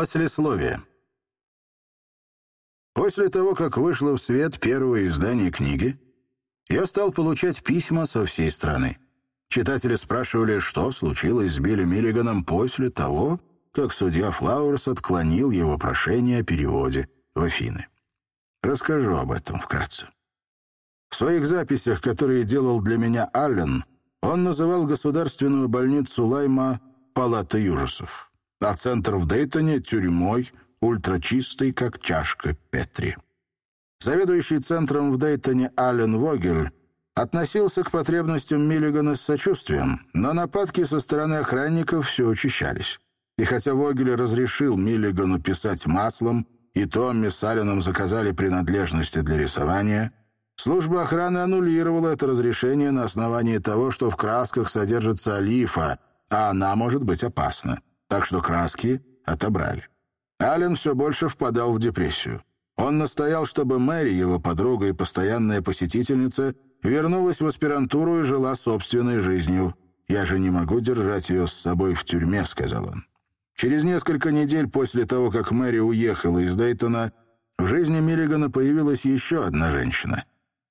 Послесловие. После того, как вышло в свет первое издание книги, я стал получать письма со всей страны. Читатели спрашивали, что случилось с Билли Миллиганом после того, как судья Флауэрс отклонил его прошение о переводе в Афины. Расскажу об этом вкратце. В своих записях, которые делал для меня Аллен, он называл государственную больницу Лайма «палатой ужасов», а центр в Дейтоне — тюрьмой, ультрачистой, как чашка Петри. Заведующий центром в Дейтоне Аллен Вогель относился к потребностям Миллигана с сочувствием, но нападки со стороны охранников все учащались. И хотя Вогель разрешил Миллигану писать маслом, и Томми с Алленом заказали принадлежности для рисования, служба охраны аннулировала это разрешение на основании того, что в красках содержится олифа, а она может быть опасна. Так что краски отобрали. Аллен все больше впадал в депрессию. Он настоял, чтобы Мэри, его подруга и постоянная посетительница, вернулась в аспирантуру и жила собственной жизнью. «Я же не могу держать ее с собой в тюрьме», — сказал он. Через несколько недель после того, как Мэри уехала из Дейтона, в жизни Миллигана появилась еще одна женщина.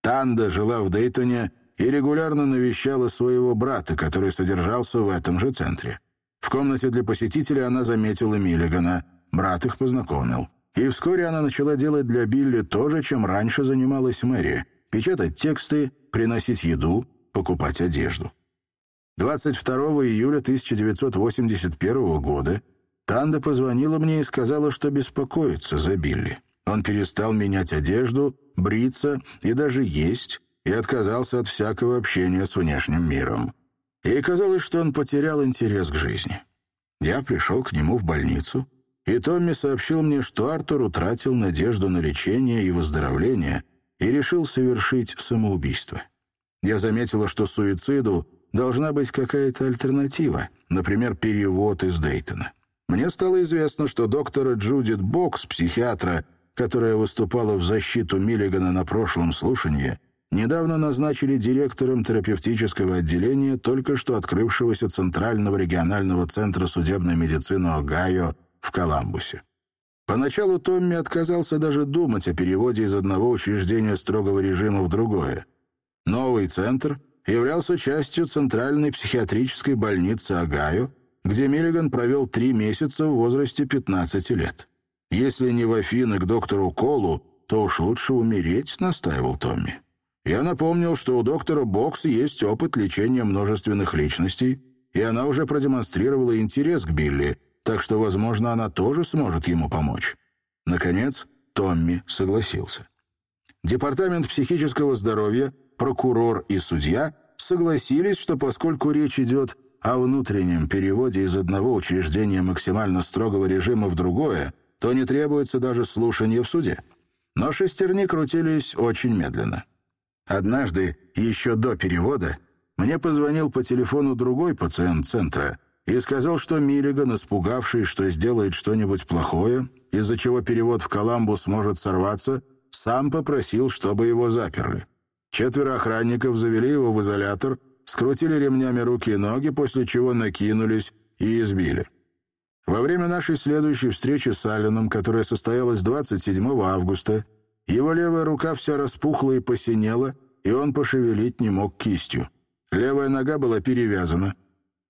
Танда жила в Дейтоне и регулярно навещала своего брата, который содержался в этом же центре. В комнате для посетителей она заметила Миллигана. Брат их познакомил. И вскоре она начала делать для Билли то же, чем раньше занималась Мэри — печатать тексты, приносить еду, покупать одежду. 22 июля 1981 года Танда позвонила мне и сказала, что беспокоится за Билли. Он перестал менять одежду, бриться и даже есть, и отказался от всякого общения с внешним миром. Ей казалось, что он потерял интерес к жизни. Я пришел к нему в больницу, и Томми сообщил мне, что Артур утратил надежду на лечение и выздоровление — и решил совершить самоубийство. Я заметила, что суициду должна быть какая-то альтернатива, например, перевод из Дейтона. Мне стало известно, что доктора Джудит Бокс, психиатра, которая выступала в защиту Миллигана на прошлом слушании, недавно назначили директором терапевтического отделения только что открывшегося Центрального регионального центра судебной медицины Огайо в Коламбусе. Поначалу Томми отказался даже думать о переводе из одного учреждения строгого режима в другое. Новый центр являлся частью Центральной психиатрической больницы Агаю, где Миллиган провел три месяца в возрасте 15 лет. «Если не в Афины к доктору Колу, то уж лучше умереть», — настаивал Томми. Я напомнил, что у доктора Бокс есть опыт лечения множественных личностей, и она уже продемонстрировала интерес к Билли — так что, возможно, она тоже сможет ему помочь. Наконец, Томми согласился. Департамент психического здоровья, прокурор и судья согласились, что поскольку речь идет о внутреннем переводе из одного учреждения максимально строгого режима в другое, то не требуется даже слушания в суде. Но шестерни крутились очень медленно. Однажды, еще до перевода, мне позвонил по телефону другой пациент центра — и сказал, что Миллиган, испугавшись, что сделает что-нибудь плохое, из-за чего перевод в Коламбус может сорваться, сам попросил, чтобы его заперли. Четверо охранников завели его в изолятор, скрутили ремнями руки и ноги, после чего накинулись и избили. Во время нашей следующей встречи с Алленом, которая состоялась 27 августа, его левая рука вся распухла и посинела, и он пошевелить не мог кистью. Левая нога была перевязана —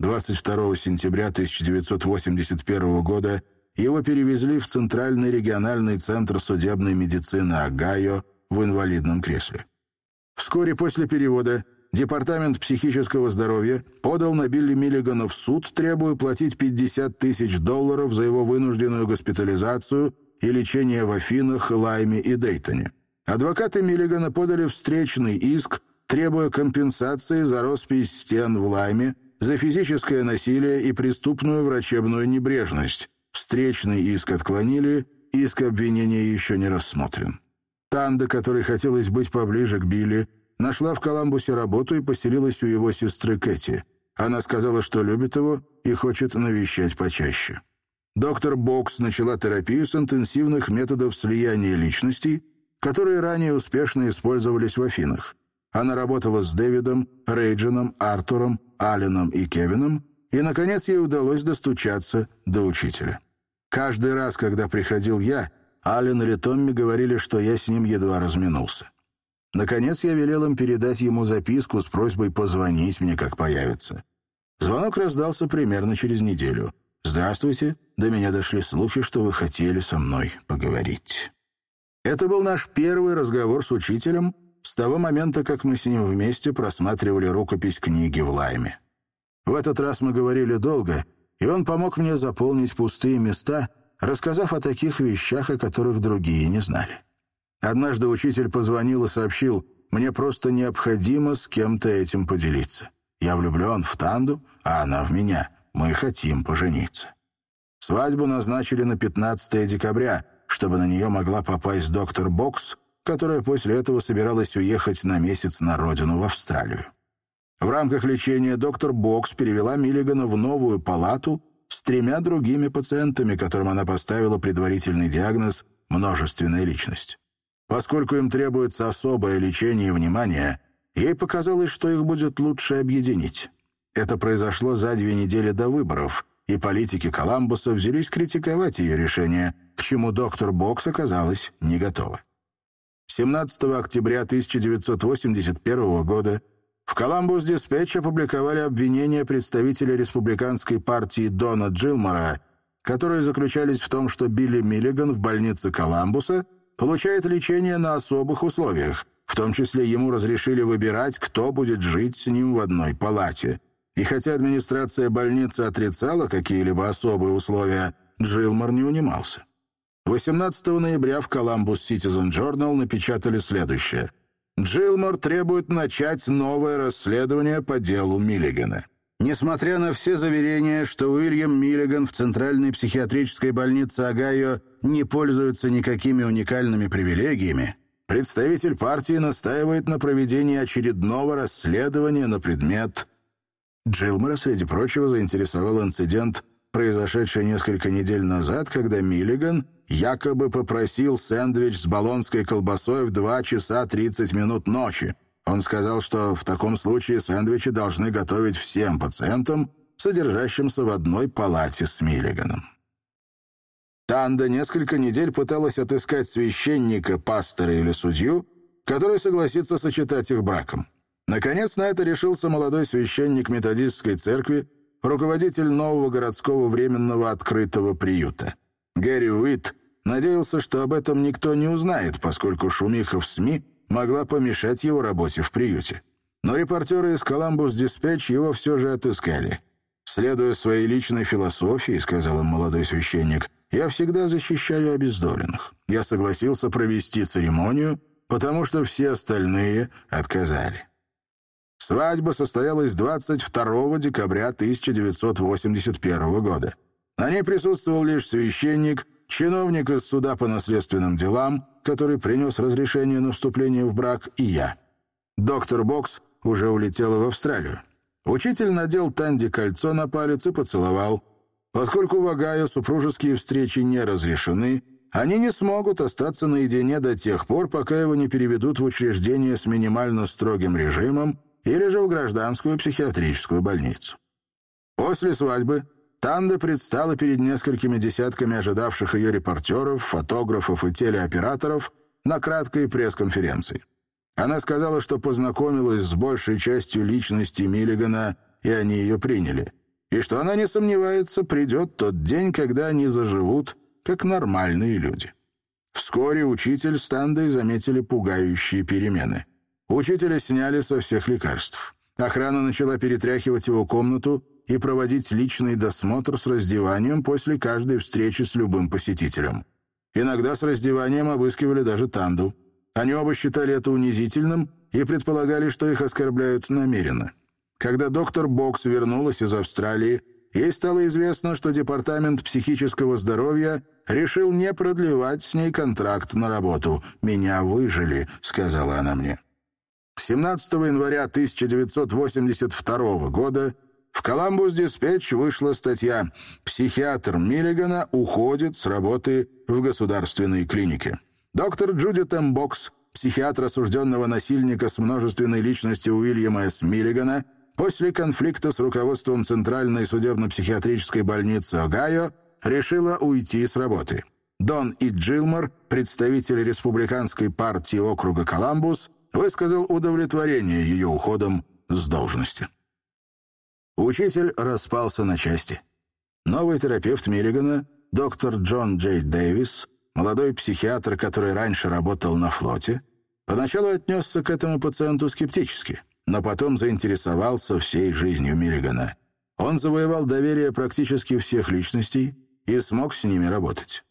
22 сентября 1981 года его перевезли в Центральный региональный центр судебной медицины Огайо в инвалидном кресле. Вскоре после перевода Департамент психического здоровья подал на Билли Миллигана в суд, требуя платить 50 тысяч долларов за его вынужденную госпитализацию и лечение в Афинах, Лайме и Дейтоне. Адвокаты Миллигана подали встречный иск, требуя компенсации за роспись стен в Лайме, за физическое насилие и преступную врачебную небрежность. Встречный иск отклонили, иск обвинения еще не рассмотрен. Танда, которой хотелось быть поближе к Билли, нашла в Коламбусе работу и поселилась у его сестры Кэти. Она сказала, что любит его и хочет навещать почаще. Доктор Бокс начала терапию с интенсивных методов слияния личностей, которые ранее успешно использовались в Афинах. Она работала с Дэвидом, Рейджином, Артуром, Алленом и Кевином, и, наконец, ей удалось достучаться до учителя. Каждый раз, когда приходил я, Аллен или Томми говорили, что я с ним едва разминулся. Наконец я велел им передать ему записку с просьбой позвонить мне, как появится. Звонок раздался примерно через неделю. «Здравствуйте. До меня дошли слухи, что вы хотели со мной поговорить». Это был наш первый разговор с учителем с того момента, как мы с ним вместе просматривали рукопись книги в Лайме. В этот раз мы говорили долго, и он помог мне заполнить пустые места, рассказав о таких вещах, о которых другие не знали. Однажды учитель позвонил и сообщил, «Мне просто необходимо с кем-то этим поделиться. Я влюблен в Танду, а она в меня. Мы хотим пожениться». Свадьбу назначили на 15 декабря, чтобы на нее могла попасть доктор Бокс, которая после этого собиралась уехать на месяц на родину в Австралию. В рамках лечения доктор Бокс перевела Миллигана в новую палату с тремя другими пациентами, которым она поставила предварительный диагноз «множественная личность». Поскольку им требуется особое лечение и внимание, ей показалось, что их будет лучше объединить. Это произошло за две недели до выборов, и политики Коламбуса взялись критиковать ее решение, к чему доктор Бокс оказалась не готова. 17 октября 1981 года в «Коламбус Диспетч» опубликовали обвинения представителя республиканской партии Дона Джилмора, которые заключались в том, что Билли Миллиган в больнице Коламбуса получает лечение на особых условиях, в том числе ему разрешили выбирать, кто будет жить с ним в одной палате. И хотя администрация больницы отрицала какие-либо особые условия, Джилмор не унимался. 18 ноября в Columbus Citizen Journal напечатали следующее. Джилмор требует начать новое расследование по делу Миллигана. Несмотря на все заверения, что Уильям Миллиган в Центральной психиатрической больнице Огайо не пользуется никакими уникальными привилегиями, представитель партии настаивает на проведении очередного расследования на предмет... Джилмора, среди прочего, заинтересовал инцидент, произошедший несколько недель назад, когда Миллиган якобы попросил сэндвич с болонской колбасой в 2 часа 30 минут ночи. Он сказал, что в таком случае сэндвичи должны готовить всем пациентам, содержащимся в одной палате с Миллиганом. Танда несколько недель пыталась отыскать священника, пастора или судью, который согласится сочетать их браком. Наконец на это решился молодой священник методистской церкви, руководитель нового городского временного открытого приюта. Гэри Уитт надеялся, что об этом никто не узнает, поскольку шумиха в СМИ могла помешать его работе в приюте. Но репортеры из «Коламбус Диспетч» его все же отыскали. «Следуя своей личной философии», — сказал им молодой священник, «я всегда защищаю обездоленных. Я согласился провести церемонию, потому что все остальные отказали». Свадьба состоялась 22 декабря 1981 года. На ней присутствовал лишь священник, чиновник из суда по наследственным делам, который принес разрешение на вступление в брак, и я. Доктор Бокс уже улетела в Австралию. Учитель надел Танди кольцо на палец и поцеловал. Поскольку в Огайо супружеские встречи не разрешены, они не смогут остаться наедине до тех пор, пока его не переведут в учреждение с минимально строгим режимом или же в гражданскую психиатрическую больницу. После свадьбы Танда предстала перед несколькими десятками ожидавших ее репортеров, фотографов и телеоператоров на краткой пресс-конференции. Она сказала, что познакомилась с большей частью личности Миллигана, и они ее приняли, и что она не сомневается, придет тот день, когда они заживут, как нормальные люди. Вскоре учитель с Тандой заметили пугающие перемены. Учителя сняли со всех лекарств. Охрана начала перетряхивать его комнату и проводить личный досмотр с раздеванием после каждой встречи с любым посетителем. Иногда с раздеванием обыскивали даже Танду. Они оба считали это унизительным и предполагали, что их оскорбляют намеренно. Когда доктор Бокс вернулась из Австралии, ей стало известно, что Департамент психического здоровья решил не продлевать с ней контракт на работу. «Меня выжили», — сказала она мне. 17 января 1982 года в «Коламбус Диспетч» вышла статья «Психиатр Миллигана уходит с работы в государственной клинике». Доктор Джудит М. Бокс, психиатр осужденного насильника с множественной личностью Уильяма С. Миллигана, после конфликта с руководством Центральной судебно-психиатрической больницы Огайо решила уйти с работы. Дон и Джилмор, представитель республиканской партии округа Коламбус, высказал удовлетворение ее уходом с должности. Учитель распался на части. Новый терапевт Миллигана, доктор Джон Джей Дэвис, молодой психиатр, который раньше работал на флоте, поначалу отнесся к этому пациенту скептически, но потом заинтересовался всей жизнью Миллигана. Он завоевал доверие практически всех личностей и смог с ними работать.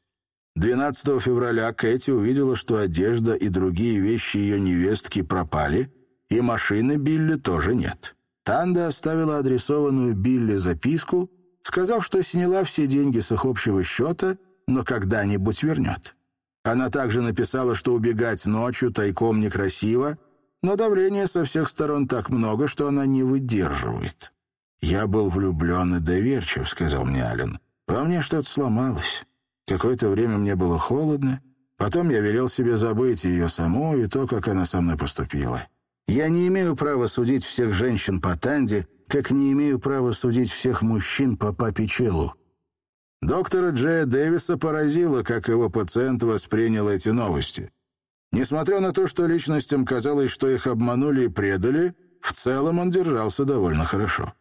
12 февраля Кэти увидела, что одежда и другие вещи ее невестки пропали, и машины Билли тоже нет. Танда оставила адресованную Билли записку, сказав, что сняла все деньги с их общего счета, но когда-нибудь вернет. Она также написала, что убегать ночью тайком некрасиво, но давление со всех сторон так много, что она не выдерживает. «Я был влюблен и доверчив», — сказал мне Ален. «Во мне что-то сломалось. Какое-то время мне было холодно, потом я велел себе забыть ее саму и то, как она со мной поступила. Я не имею права судить всех женщин по Танде, как не имею права судить всех мужчин по папе Челу. Доктора Джея Дэвиса поразило, как его пациент воспринял эти новости. Несмотря на то, что личностям казалось, что их обманули и предали, в целом он держался довольно хорошо.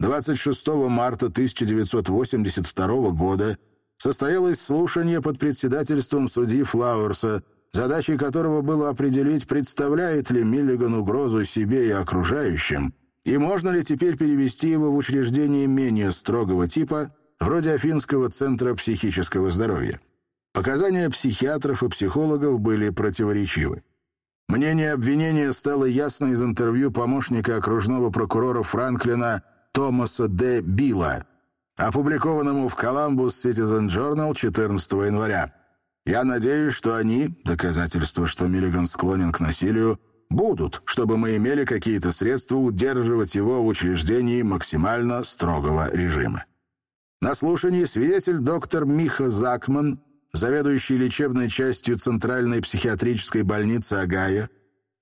26 марта 1982 года состоялось слушание под председательством судьи Флауэрса, задачей которого было определить, представляет ли Миллиган угрозу себе и окружающим, и можно ли теперь перевести его в учреждение менее строгого типа, вроде Афинского центра психического здоровья. Показания психиатров и психологов были противоречивы. Мнение обвинения стало ясно из интервью помощника окружного прокурора Франклина Томаса Д. Билла, опубликованному в Columbus Citizen Journal 14 января. Я надеюсь, что они, доказательства, что Миллиган склонен к насилию, будут, чтобы мы имели какие-то средства удерживать его в учреждении максимально строгого режима. На слушании свидетель доктор Миха Закман, заведующий лечебной частью Центральной психиатрической больницы Агая,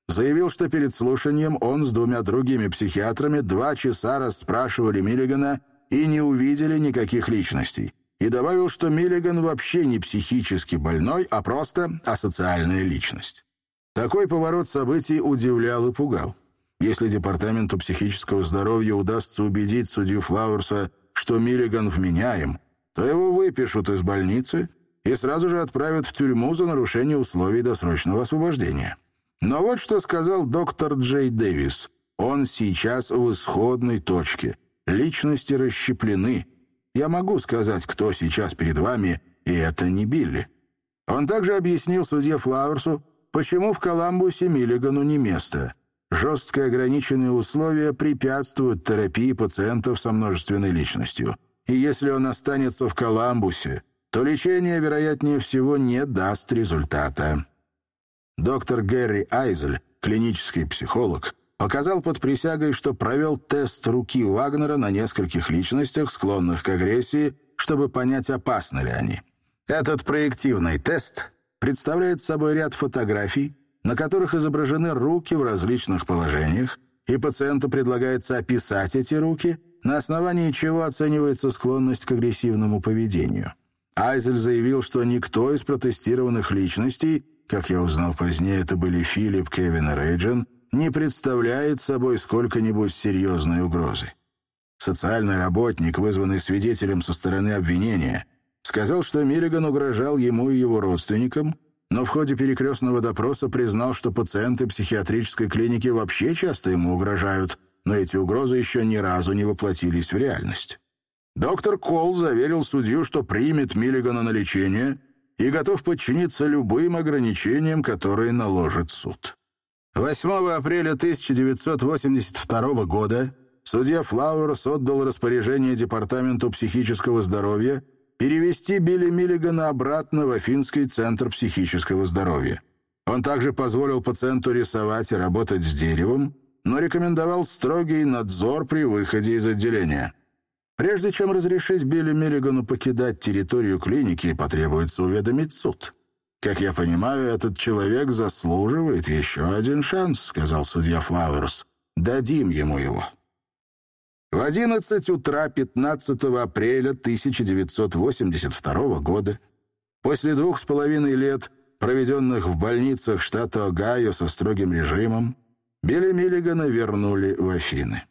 заявил, что перед слушанием он с двумя другими психиатрами два часа расспрашивали Миллигана и не увидели никаких личностей, и добавил, что Миллиган вообще не психически больной, а просто асоциальная личность. Такой поворот событий удивлял и пугал. Если Департаменту психического здоровья удастся убедить судью Флауэрса, что Миллиган вменяем, то его выпишут из больницы и сразу же отправят в тюрьму за нарушение условий досрочного освобождения. Но вот что сказал доктор Джей Дэвис. Он сейчас в исходной точке. Личности расщеплены. Я могу сказать, кто сейчас перед вами, и это не Билли. Он также объяснил судье Флауэрсу, почему в Коламбусе Миллигану не место. Жестко ограниченные условия препятствуют терапии пациентов со множественной личностью. И если он останется в Коламбусе, то лечение, вероятнее всего, не даст результата. Доктор Гэри Айзель, клинический психолог, показал под присягой, что провел тест руки Вагнера на нескольких личностях, склонных к агрессии, чтобы понять, опасны ли они. Этот проективный тест представляет собой ряд фотографий, на которых изображены руки в различных положениях, и пациенту предлагается описать эти руки, на основании чего оценивается склонность к агрессивному поведению. Айзель заявил, что никто из протестированных личностей, как я узнал позднее, это были Филипп, Кевин и Рейджин, не представляет собой сколько-нибудь серьезной угрозы. Социальный работник, вызванный свидетелем со стороны обвинения, сказал, что Миллиган угрожал ему и его родственникам, но в ходе перекрестного допроса признал, что пациенты психиатрической клиники вообще часто ему угрожают, но эти угрозы еще ни разу не воплотились в реальность. Доктор Кол заверил судью, что примет Миллигана на лечение и готов подчиниться любым ограничениям, которые наложит суд. 8 апреля 1982 года судья Флауэрс отдал распоряжение Департаменту психического здоровья перевести Билли Миллигана обратно в Афинский центр психического здоровья. Он также позволил пациенту рисовать и работать с деревом, но рекомендовал строгий надзор при выходе из отделения. Прежде чем разрешить Билли Миллигану покидать территорию клиники, потребуется уведомить суд. «Как я понимаю, этот человек заслуживает еще один шанс», — сказал судья Флауэрс. «Дадим ему его». В 11 утра 15 апреля 1982 года, после двух с половиной лет, проведенных в больницах штата Огайо со строгим режимом, Билли Миллигана вернули в Афины.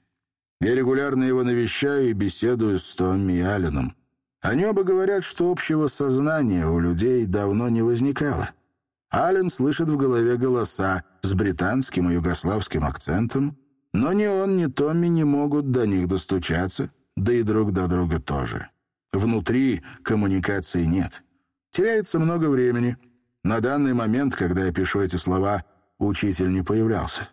Я регулярно его навещаю и беседую с Томми Алленом. Они оба говорят, что общего сознания у людей давно не возникало. Аллен слышит в голове голоса с британским и югославским акцентом, но ни он, ни Томми не могут до них достучаться, да и друг до друга тоже. Внутри коммуникации нет. Теряется много времени. На данный момент, когда я пишу эти слова, учитель не появлялся.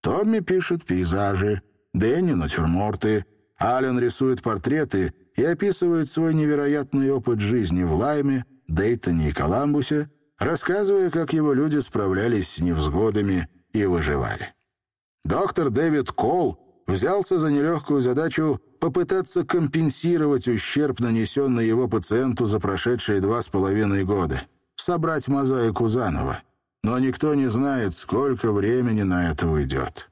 Томми пишет пейзажи, Дэнни — натюрморты, Аллен рисует портреты и описывает свой невероятный опыт жизни в Лайме, Дейтоне и Коламбусе, рассказывая, как его люди справлялись с невзгодами и выживали. Доктор Дэвид Кол взялся за нелегкую задачу попытаться компенсировать ущерб, нанесенный его пациенту за прошедшие два с половиной года, собрать мозаику заново. Но никто не знает, сколько времени на это уйдет.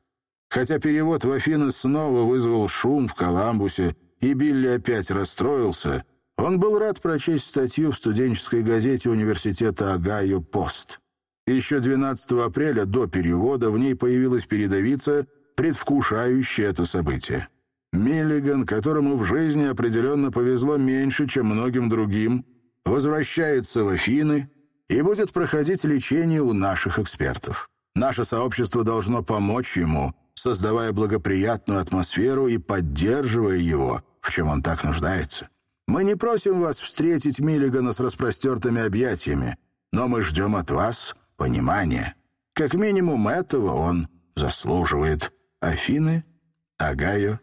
Хотя перевод в Афины снова вызвал шум в Коламбусе, и Билли опять расстроился, он был рад прочесть статью в студенческой газете университета Огайо «Пост». Еще 12 апреля до перевода в ней появилась передовица, предвкушающая это событие. Миллиган, которому в жизни определенно повезло меньше, чем многим другим, возвращается в Афины и будет проходить лечение у наших экспертов. Наше сообщество должно помочь ему — создавая благоприятную атмосферу и поддерживая его, в чем он так нуждается. Мы не просим вас встретить Миллигана с распростертыми объятиями, но мы ждем от вас понимания. Как минимум этого он заслуживает. Афины, Огайо,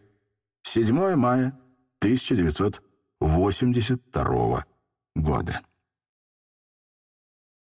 7 мая 1982 года.